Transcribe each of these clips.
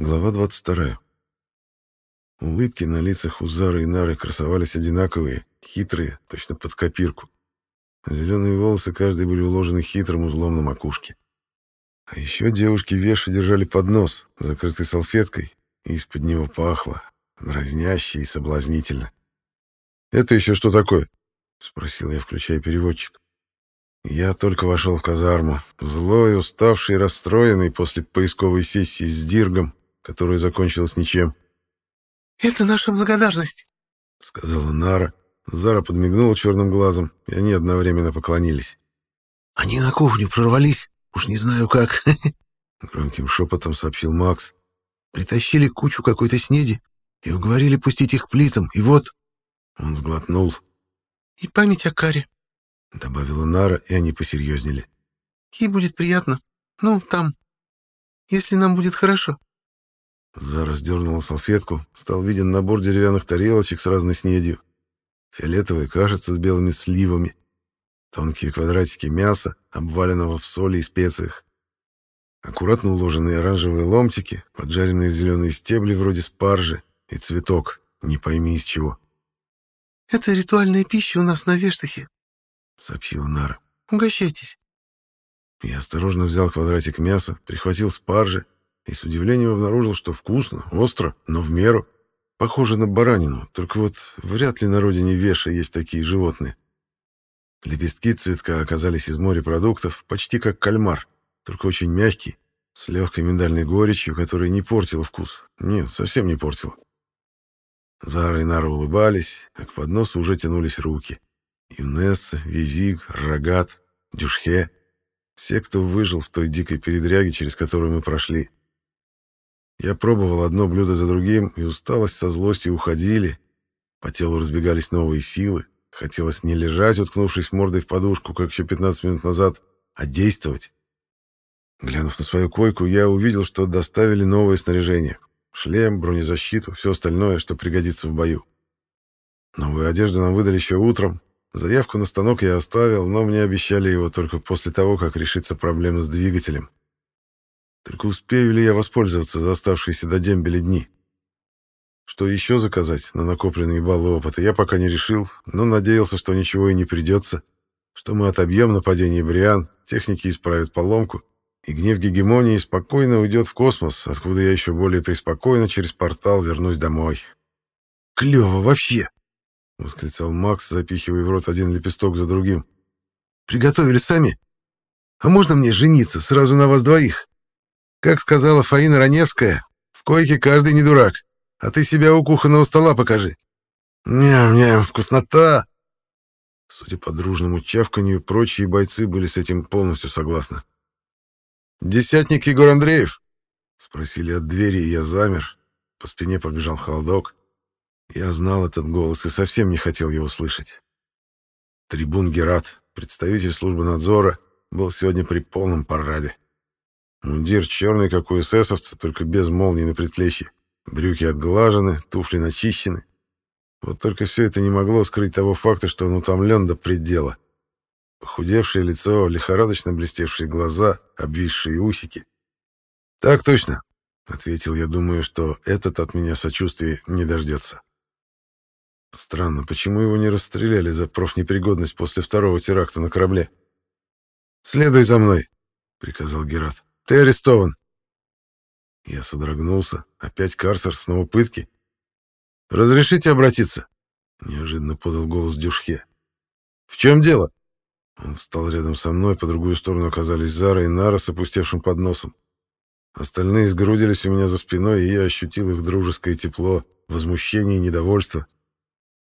Глава 22. Улыбки на лицах у Зары и Нары красовались одинаковые, хитрые, точно под копирку. Зеленые волосы каждой были уложены хитрым узлом на макушке. А еще девушки веши держали поднос, закрытый салфеткой, и из-под него пахло, дразняще и соблазнительно. «Это еще что такое?» — спросил я, включая переводчик. Я только вошел в казарму, злой, уставший расстроенный после поисковой сессии с Диргом, которая закончилась ничем. «Это наша благодарность», — сказала Нара. Зара подмигнула черным глазом, и они одновременно поклонились. «Они на кухню прорвались, уж не знаю как», — громким шепотом сообщил Макс. «Притащили кучу какой-то снеди и уговорили пустить их плитам, и вот...» Он сглотнул. «И память о Каре», — добавила Нара, и они посерьезнели. «Ей будет приятно. Ну, там, если нам будет хорошо». Зара сдернула салфетку, стал виден набор деревянных тарелочек с разной снедью. Фиолетовая кашица с белыми сливами, тонкие квадратики мяса, обваленного в соли и специях, аккуратно уложенные оранжевые ломтики, поджаренные зеленые стебли вроде спаржи и цветок, не пойми из чего. «Это ритуальная пища у нас на Вештахе», — сообщила Нара. «Угощайтесь». Я осторожно взял квадратик мяса, прихватил спаржи, и с удивлением обнаружил, что вкусно, остро, но в меру. Похоже на баранину, только вот вряд ли на родине Веша есть такие животные. Лепестки цветка оказались из морепродуктов, почти как кальмар, только очень мягкий, с легкой миндальной горечью, которая не портила вкус. Нет, совсем не портила. Зара и Нара улыбались, а к подносу уже тянулись руки. Юнесса, Визиг, Рогат, Дюшхе — все, кто выжил в той дикой передряге, через которую мы прошли. Я пробовал одно блюдо за другим, и усталость со злостью уходили. По телу разбегались новые силы. Хотелось не лежать, уткнувшись мордой в подушку, как еще 15 минут назад, а действовать. Глянув на свою койку, я увидел, что доставили новое снаряжение. Шлем, бронезащиту, все остальное, что пригодится в бою. Новую одежду нам выдали еще утром. Заявку на станок я оставил, но мне обещали его только после того, как решится проблема с двигателем. Только успею ли я воспользоваться за оставшиеся до дембеля дни? Что еще заказать на накопленные баллы опыта, я пока не решил, но надеялся, что ничего и не придется, что мы отобьем нападение Бриан, техники исправят поломку, и гнев гегемонии спокойно уйдет в космос, откуда я еще более преспокойно через портал вернусь домой. «Клево вообще!» — восклицал Макс, запихивая в рот один лепесток за другим. «Приготовили сами? А можно мне жениться сразу на вас двоих?» Как сказала Фаина Раневская, в койке каждый не дурак, а ты себя у кухонного стола покажи. Ням-ням, вкуснота!» Судя по дружному чавканью, прочие бойцы были с этим полностью согласны. «Десятник Егор Андреев?» — спросили от двери, и я замер. По спине побежал холодок. Я знал этот голос и совсем не хотел его слышать. Трибун Герат, представитель службы надзора, был сегодня при полном параде. Мундир черный, как у эсэсовца, только без молнии на предплечье. Брюки отглажены, туфли начищены. Вот только все это не могло скрыть того факта, что он утомлен до предела. Похудевшее лицо, лихорадочно блестевшие глаза, обвисшие усики. «Так точно», — ответил я, думаю, что этот от меня сочувствия не дождется. Странно, почему его не расстреляли за профнепригодность после второго теракта на корабле? «Следуй за мной», — приказал Герат. Ты арестован. Я содрогнулся. Опять карцер, снова пытки. Разрешите обратиться? Неожиданно подал голос Дюшхе. В чем дело? Он встал рядом со мной, по другую сторону оказались Зара и Нара с опустевшим подносом. Остальные сгрудились у меня за спиной, и я ощутил их дружеское тепло, возмущение и недовольство.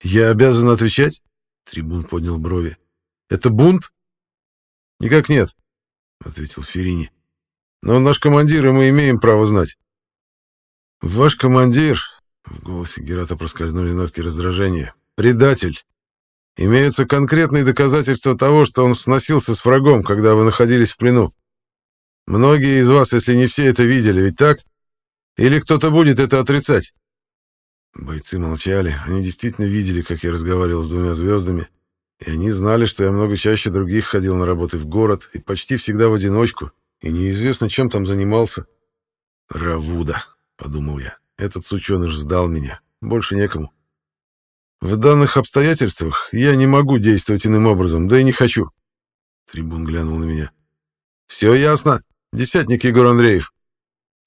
«Я обязан отвечать?» — трибун поднял брови. «Это бунт?» «Никак нет», — ответил Ферини. Но наш командир, и мы имеем право знать. Ваш командир, в голосе Герата проскользнули нотки раздражения, предатель. Имеются конкретные доказательства того, что он сносился с врагом, когда вы находились в плену. Многие из вас, если не все, это видели, ведь так? Или кто-то будет это отрицать? Бойцы молчали. Они действительно видели, как я разговаривал с двумя звездами, и они знали, что я много чаще других ходил на работы в город и почти всегда в одиночку, и неизвестно, чем там занимался. Равуда. — подумал я. «Этот сученыш сдал меня. Больше некому». «В данных обстоятельствах я не могу действовать иным образом, да и не хочу». Трибун глянул на меня. «Все ясно. Десятник Егор Андреев».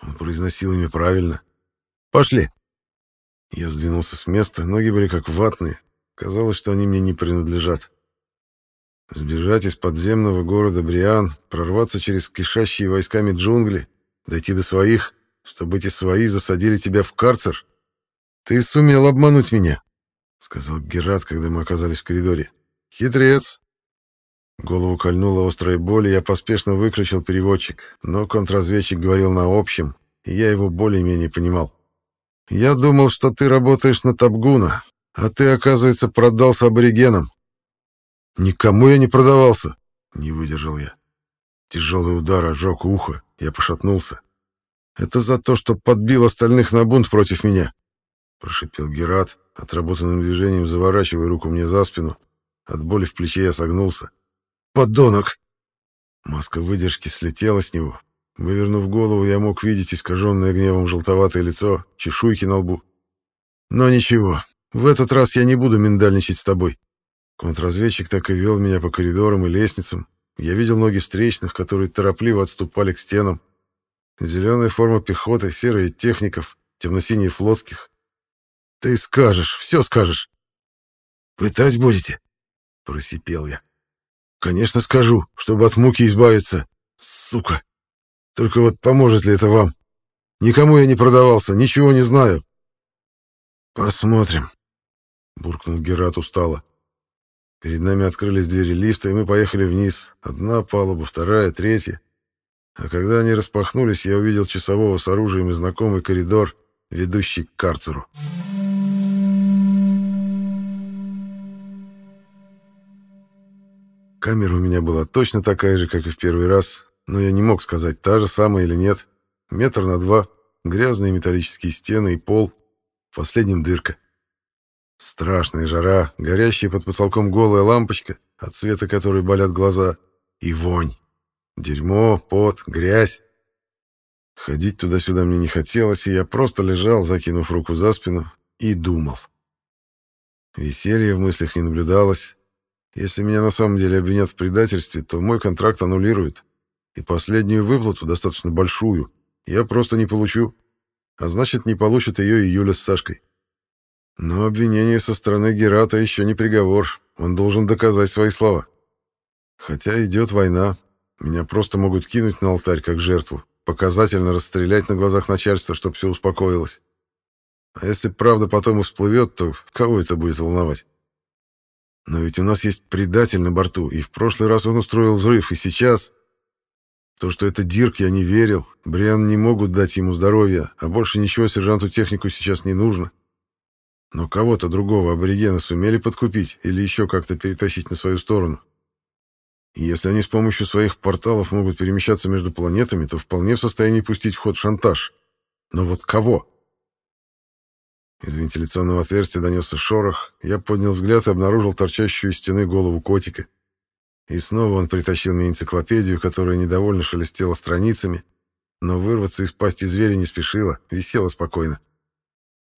Он произносил имя правильно. «Пошли». Я сдвинулся с места, ноги были как ватные. Казалось, что они мне не принадлежат. Сбежать из подземного города Бриан, прорваться через кишащие войсками джунгли, дойти до своих, чтобы эти свои засадили тебя в карцер. Ты сумел обмануть меня, — сказал Герат, когда мы оказались в коридоре. Хитрец. Голову кольнула острая боль, и я поспешно выключил переводчик, но контрразведчик говорил на общем, и я его более-менее понимал. «Я думал, что ты работаешь на Табгуна, а ты, оказывается, продался аборигенам. «Никому я не продавался!» — не выдержал я. Тяжелый удар ожег ухо, я пошатнулся. «Это за то, что подбил остальных на бунт против меня!» — прошипел Герат, отработанным движением заворачивая руку мне за спину. От боли в плече я согнулся. «Подонок!» Маска выдержки слетела с него. Вывернув голову, я мог видеть искаженное гневом желтоватое лицо, чешуйки на лбу. «Но ничего, в этот раз я не буду миндальничать с тобой. Контрразведчик так и вел меня по коридорам и лестницам. Я видел ноги встречных, которые торопливо отступали к стенам. Зеленая форма пехоты, серые техников, темно-синие флотских. «Ты скажешь, все скажешь!» «Пытать будете?» — просипел я. «Конечно скажу, чтобы от муки избавиться. Сука! Только вот поможет ли это вам? Никому я не продавался, ничего не знаю». «Посмотрим», — буркнул Герат устало. Перед нами открылись двери лифта, и мы поехали вниз. Одна палуба, вторая, третья. А когда они распахнулись, я увидел часового с оружием и знакомый коридор, ведущий к карцеру. Камера у меня была точно такая же, как и в первый раз, но я не мог сказать, та же самая или нет. Метр на два, грязные металлические стены и пол, в последнем дырка. Страшная жара, горящая под потолком голая лампочка, от света которой болят глаза, и вонь. Дерьмо, пот, грязь. Ходить туда-сюда мне не хотелось, и я просто лежал, закинув руку за спину, и думал. Веселья в мыслях не наблюдалось. Если меня на самом деле обвинят в предательстве, то мой контракт аннулируют, и последнюю выплату, достаточно большую, я просто не получу. А значит, не получат ее и Юля с Сашкой. Но обвинение со стороны Герата еще не приговор. Он должен доказать свои слова. Хотя идет война. Меня просто могут кинуть на алтарь как жертву. Показательно расстрелять на глазах начальства, чтобы все успокоилось. А если правда потом всплывет, то кого это будет волновать? Но ведь у нас есть предатель на борту, и в прошлый раз он устроил взрыв, и сейчас... То, что это Дирк, я не верил. Бриан не могут дать ему здоровья, а больше ничего сержанту-технику сейчас не нужно. Но кого-то другого аборигена сумели подкупить или еще как-то перетащить на свою сторону. Если они с помощью своих порталов могут перемещаться между планетами, то вполне в состоянии пустить в ход шантаж. Но вот кого? Из вентиляционного отверстия донесся шорох. Я поднял взгляд и обнаружил торчащую из стены голову котика. И снова он притащил мне энциклопедию, которая недовольно шелестела страницами, но вырваться из пасти зверя не спешила, висела спокойно.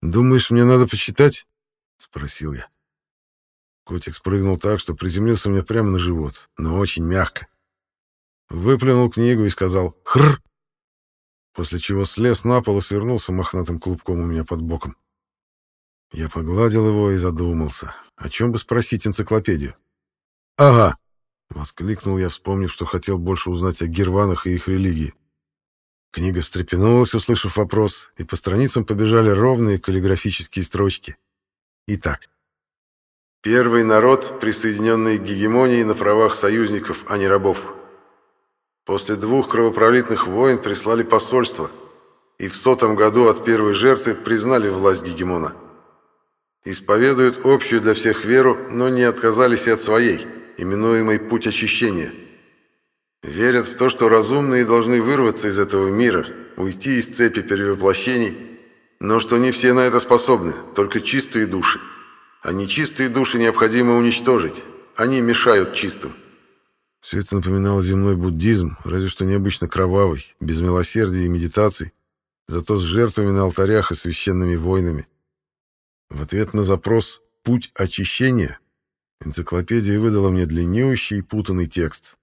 «Думаешь, мне надо почитать?» — спросил я. Котик спрыгнул так, что приземлился мне прямо на живот, но очень мягко. Выплюнул книгу и сказал «Хррр!», после чего слез на пол и свернулся мохнатым клубком у меня под боком. Я погладил его и задумался, о чем бы спросить энциклопедию. «Ага!» — воскликнул я, вспомнив, что хотел больше узнать о герванах и их религии. Книга встрепенулась, услышав вопрос, и по страницам побежали ровные каллиграфические строчки. Итак. Первый народ, присоединенный к гегемонии на правах союзников, а не рабов. После двух кровопролитных войн прислали посольство, и в сотом году от первой жертвы признали власть гегемона. Исповедуют общую для всех веру, но не отказались и от своей, именуемой «путь очищения». Верят в то, что разумные должны вырваться из этого мира, уйти из цепи перевоплощений, но что не все на это способны, только чистые души. А нечистые души необходимо уничтожить. Они мешают чистым. Все это напоминало земной буддизм, разве что необычно кровавый, без милосердия и медитаций, зато с жертвами на алтарях и священными войнами. В ответ на запрос «Путь очищения» энциклопедия выдала мне длиннющий и путанный текст.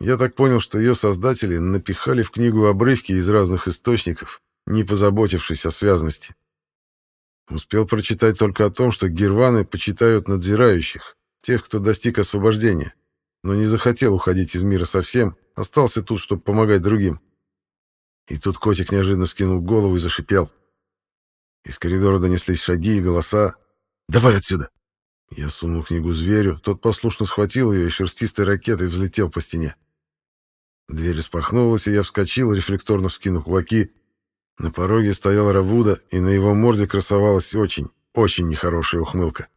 Я так понял, что ее создатели напихали в книгу обрывки из разных источников, не позаботившись о связности. Успел прочитать только о том, что герваны почитают надзирающих, тех, кто достиг освобождения, но не захотел уходить из мира совсем, остался тут, чтобы помогать другим. И тут котик неожиданно скинул голову и зашипел. Из коридора донеслись шаги и голоса. «Давай отсюда!» Я сунул книгу зверю, тот послушно схватил ее и шерстистой ракетой взлетел по стене. Дверь распахнулась, и я вскочил, рефлекторно вскинув кулаки. На пороге стоял Равуда, и на его морде красовалась очень, очень нехорошая ухмылка.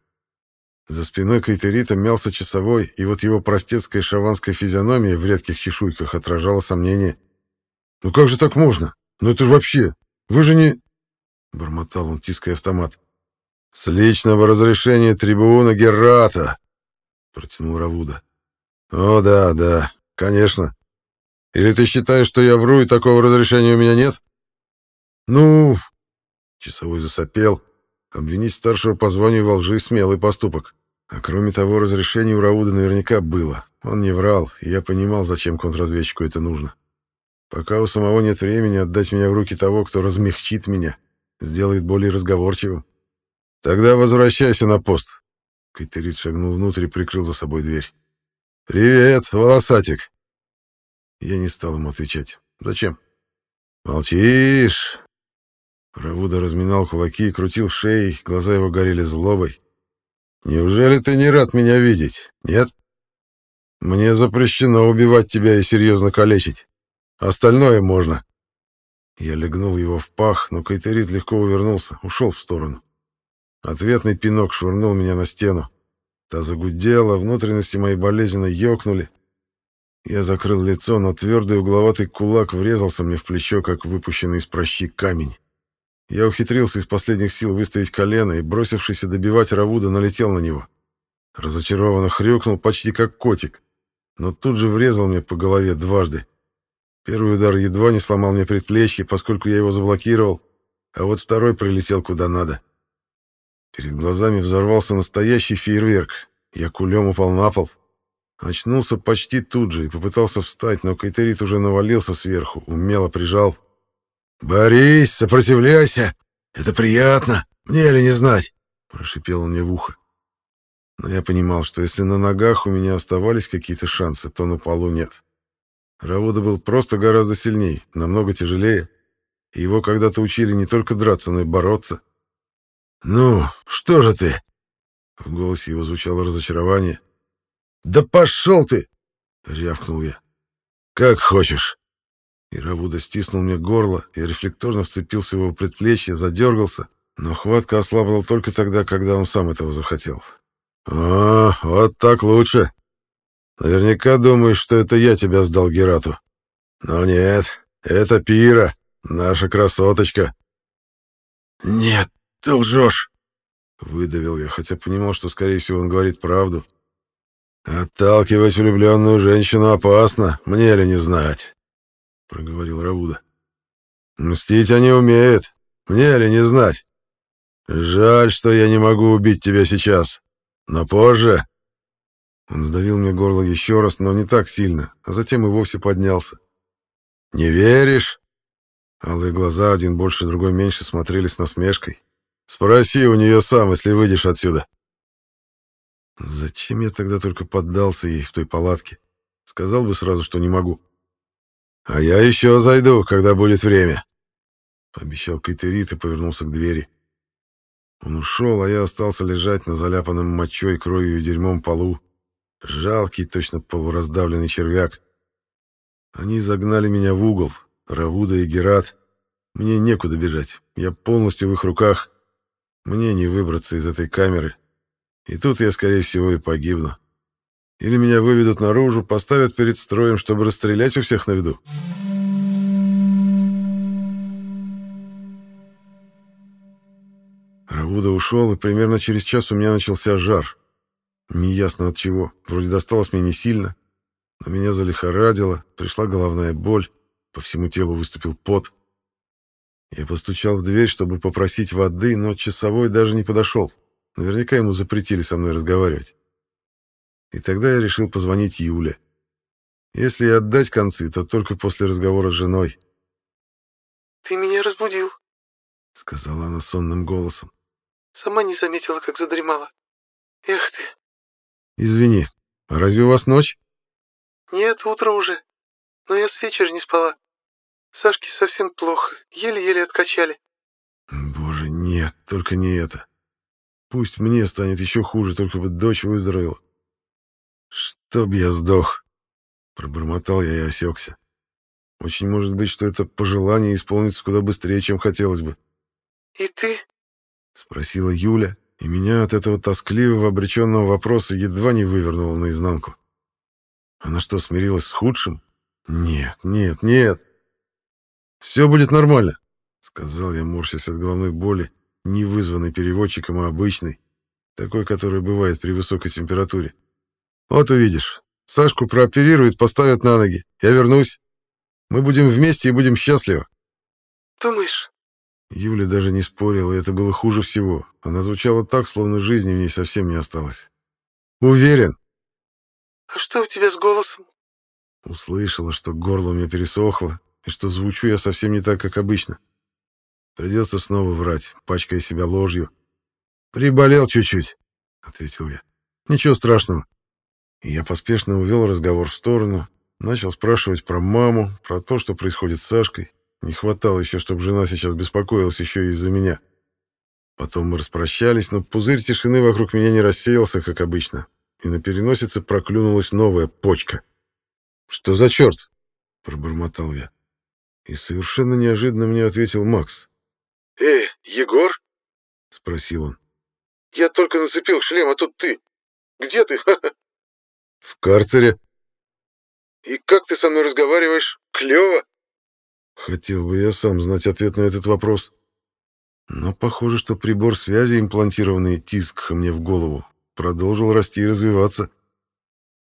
За спиной Кайтерита мялся часовой, и вот его простецкая шаванская физиономия в редких чешуйках отражала сомнение. «Ну как же так можно? Ну это же вообще... Вы же не...» Бормотал он, тиская автомат. «С личного разрешения трибуна Геррата!» Протянул Равуда. «О, да, да, конечно. Или ты считаешь, что я вру, и такого разрешения у меня нет?» «Ну...» Часовой засопел. Обвинить старшего по званию во лжи — смелый поступок. А кроме того, разрешение у Рауда наверняка было. Он не врал, и я понимал, зачем контрразведчику это нужно. Пока у самого нет времени отдать меня в руки того, кто размягчит меня, сделает более разговорчивым. Тогда возвращайся на пост. Кайтерит шагнул внутрь и прикрыл за собой дверь. «Привет, волосатик!» Я не стал ему отвечать. «Зачем?» «Молчишь!» Равуда разминал кулаки и крутил шеей, глаза его горели злобой. «Неужели ты не рад меня видеть? Нет? Мне запрещено убивать тебя и серьезно калечить. Остальное можно». Я легнул его в пах, но Кайтерит легко увернулся, ушел в сторону. Ответный пинок швырнул меня на стену. Та загудела, внутренности моей болезненно ёкнули. Я закрыл лицо, но твердый угловатый кулак врезался мне в плечо, как выпущенный из прощи камень. Я ухитрился из последних сил выставить колено и, бросившийся добивать Равуда, налетел на него. Разочарованно хрюкнул, почти как котик, но тут же врезал мне по голове дважды. Первый удар едва не сломал мне предплечье, поскольку я его заблокировал, а вот второй прилетел куда надо. Перед глазами взорвался настоящий фейерверк. Я кулем упал на пол. Очнулся почти тут же и попытался встать, но Кайтерит уже навалился сверху, умело прижал. «Борись, сопротивляйся! Это приятно! Мне ли не знать?» — прошипел он мне в ухо. Но я понимал, что если на ногах у меня оставались какие-то шансы, то на полу нет. Равуда был просто гораздо сильнее, намного тяжелее. И его когда-то учили не только драться, но и бороться. «Ну, что же ты?» В голосе его звучало разочарование. «Да пошел ты!» — рявкнул я. «Как хочешь!» И Равуда стиснул мне горло, я рефлекторно вцепился в его предплечье, задергался, но хватка ослабла только тогда, когда он сам этого захотел. «О, вот так лучше. Наверняка думаешь, что это я тебя сдал Герату. Но нет, это Пира, наша красоточка». «Нет, ты лжешь!» — выдавил я, хотя понимал, что, скорее всего, он говорит правду. «Отталкивать влюбленную женщину опасно, мне ли не знать?» — проговорил Рауда. «Мстить они умеют, мне ли не знать? Жаль, что я не могу убить тебя сейчас, но позже...» Он сдавил мне горло еще раз, но не так сильно, а затем и вовсе поднялся. «Не веришь?» Алые глаза, один больше, другой меньше, смотрели с насмешкой. Спроси у нее сам, если выйдешь отсюда. Зачем я тогда только поддался ей в той палатке? Сказал бы сразу, что не могу. А я еще зайду, когда будет время. Пообещал Кайтерит и повернулся к двери. Он ушел, а я остался лежать на заляпанном мочой, кровью и дерьмом полу. Жалкий, точно полураздавленный червяк. Они загнали меня в угол, Равуда и Герат. Мне некуда бежать, я полностью в их руках. Мне не выбраться из этой камеры. И тут я, скорее всего, и погибну. Или меня выведут наружу, поставят перед строем, чтобы расстрелять у всех на виду. Равуда ушел, и примерно через час у меня начался жар. Неясно от чего. Вроде досталось мне не сильно, но меня залихорадило, пришла головная боль, по всему телу выступил пот. Я постучал в дверь, чтобы попросить воды, но часовой даже не подошел. Наверняка ему запретили со мной разговаривать. И тогда я решил позвонить Юле. Если и отдать концы, то только после разговора с женой. «Ты меня разбудил», — сказала она сонным голосом. «Сама не заметила, как задремала. Эх ты!» «Извини, а разве у вас ночь?» «Нет, утро уже. Но я с вечера не спала. Сашке совсем плохо. Еле-еле откачали». «Боже, нет, только не это. Пусть мне станет еще хуже, только бы дочь выздоровела. Чтоб я сдох!» Пробормотал я и осекся. Очень может быть, что это пожелание исполнится куда быстрее, чем хотелось бы. «И ты?» — спросила Юля, и меня от этого тоскливого, обреченного вопроса едва не вывернуло наизнанку. Она что, смирилась с худшим? Нет, нет, нет. «Все будет нормально», — сказал я, морщась от головной боли, не вызванной переводчиком, а обычной, такой, которая бывает при высокой температуре. «Вот увидишь, Сашку прооперируют, поставят на ноги. Я вернусь. Мы будем вместе и будем счастливы». «Думаешь?» Юля даже не спорила, и это было хуже всего. Она звучала так, словно жизни в ней совсем не осталось. «Уверен». «А что у тебя с голосом?» Услышала, что горло у меня пересохло, и что звучу я совсем не так, как обычно. Придется снова врать, пачкая себя ложью. «Приболел чуть-чуть», — ответил я. «Ничего страшного». И я поспешно увел разговор в сторону, начал спрашивать про маму, про то, что происходит с Сашкой, не хватало еще, чтобы жена сейчас беспокоилась еще и из-за меня. Потом мы распрощались, но пузырь тишины вокруг меня не рассеялся, как обычно, и на переносице проклюнулась новая почка. «Что за черт?» — пробормотал я. И совершенно неожиданно мне ответил Макс. «Эй, Егор?» — спросил он. «Я только нацепил шлем, а тут ты. Где ты? «В карцере». «И как ты со мной разговариваешь? Клево!» Хотел бы я сам знать ответ на этот вопрос. Но похоже, что прибор связи, имплантированный Тискха мне в голову, продолжил расти и развиваться.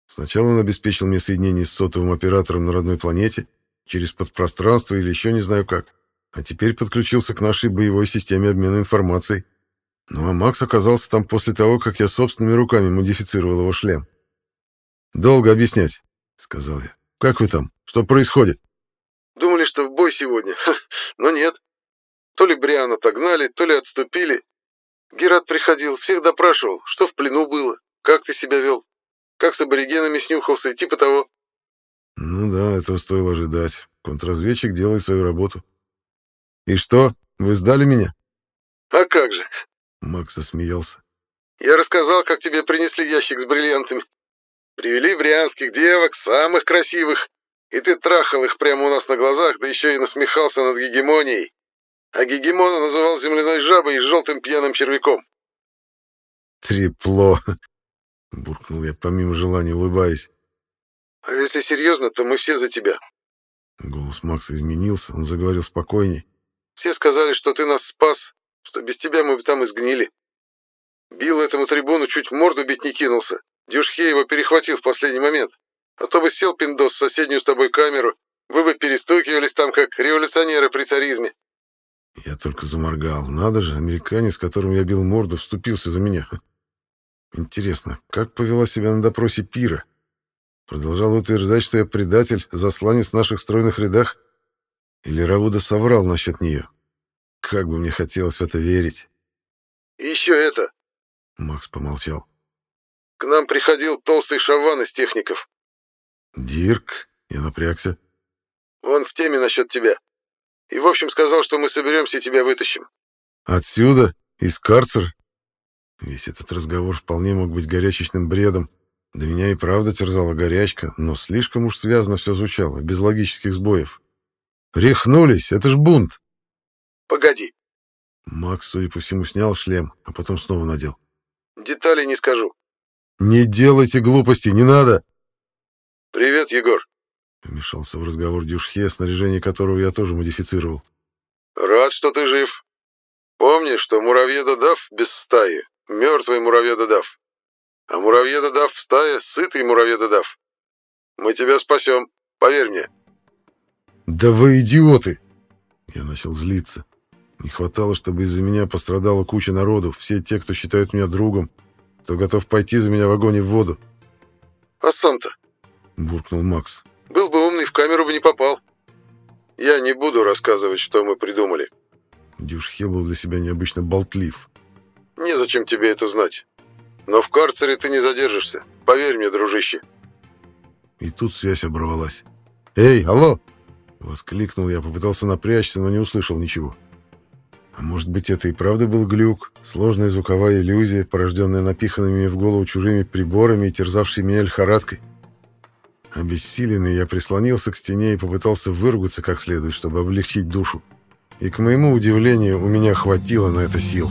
Сначала он обеспечил мне соединение с сотовым оператором на родной планете, через подпространство или еще не знаю как, а теперь подключился к нашей боевой системе обмена информацией. Ну а Макс оказался там после того, как я собственными руками модифицировал его шлем. «Долго объяснять», — сказал я. «Как вы там? Что происходит?» Думали, что в бой сегодня, но нет. То ли Бриана отогнали, то ли отступили. Герат приходил, всех допрашивал, что в плену было, как ты себя вел, как с аборигенами снюхался и типа того. Ну да, этого стоило ожидать. Контрразведчик делает свою работу. И что, вы сдали меня? А как же? Макс засмеялся. Я рассказал, как тебе принесли ящик с бриллиантами. Привели брианских девок, самых красивых, и ты трахал их прямо у нас на глазах, да еще и насмехался над гегемонией. А гегемона называл земляной жабой и желтым пьяным червяком. «Трепло!» — буркнул я, помимо желания улыбаясь. «А если серьезно, то мы все за тебя». Голос Макса изменился, он заговорил спокойней. «Все сказали, что ты нас спас, что без тебя мы бы там изгнили. Бил этому трибуну, чуть морду бить не кинулся. Дюшхе его перехватил в последний момент. А то бы сел пиндос в соседнюю с тобой камеру, вы бы перестукивались там, как революционеры при царизме. Я только заморгал. Надо же, американец, которому я бил морду, вступился за меня. Интересно, как повела себя на допросе Пира? Продолжал утверждать, что я предатель, засланец в наших стройных рядах? Или Равуда соврал насчет нее? Как бы мне хотелось в это верить. И еще это. Макс помолчал. К нам приходил толстый шаван из техников. «Дирк?» Я напрягся. «Он в теме насчет тебя. И, в общем, сказал, что мы соберемся и тебя вытащим». «Отсюда? Из карцера?» Весь этот разговор вполне мог быть горячечным бредом. Да меня и правда терзала горячка, но слишком уж связано все звучало, без логических сбоев. «Рехнулись! Это ж бунт!» «Погоди!» Макс, судя по всему, снял шлем, а потом снова надел. «Деталей не скажу». «Не делайте глупости, не надо!» «Привет, Егор!» Вмешался в разговор Дюшхе, снаряжение которого я тоже модифицировал. «Рад, что ты жив. Помни, что муравьеда-дав без стаи, мертвый муравьеда-дав. А муравьеда-дав в стае — сытый муравьеда-дав. Мы тебя спасем, поверь мне». «Да вы идиоты!» Я начал злиться. Не хватало, чтобы из-за меня пострадала куча народу, все те, кто считают меня другом, кто готов пойти за меня в огонь и в воду. «А сам-то?» — буркнул Макс. «Был бы умный, в камеру бы не попал. Я не буду рассказывать, что мы придумали». Дюшхе был для себя необычно болтлив. «Незачем тебе это знать. Но в карцере ты не задержишься. Поверь мне, дружище». И тут связь оборвалась. «Эй, алло!» Воскликнул я, попытался напрячься, но не услышал ничего. А может быть, это и правда был глюк, сложная звуковая иллюзия, порожденная напиханными в голову чужими приборами и терзавшей меня лихорадкой? Обессиленный, я прислонился к стене и попытался выругаться как следует, чтобы облегчить душу. И, к моему удивлению, у меня хватило на это сил.